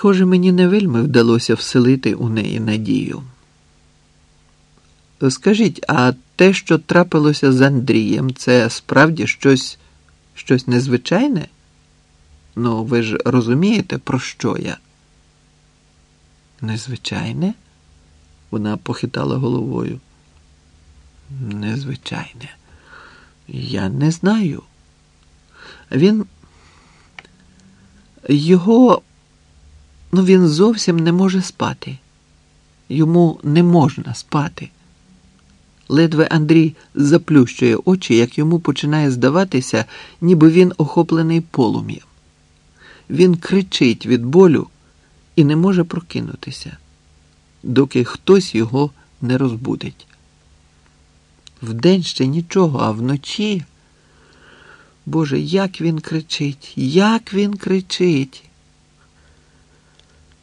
Схоже, мені не вельми вдалося вселити у неї надію. Скажіть, а те, що трапилося з Андрієм, це справді щось, щось незвичайне? Ну, ви ж розумієте, про що я? Незвичайне? Вона похитала головою. Незвичайне. Я не знаю. Він. Його. Ну, він зовсім не може спати. Йому не можна спати. Ледве Андрій заплющує очі, як йому починає здаватися, ніби він охоплений полум'ям. Він кричить від болю і не може прокинутися, доки хтось його не розбудить. Вдень ще нічого, а вночі. Боже, як він кричить, як він кричить.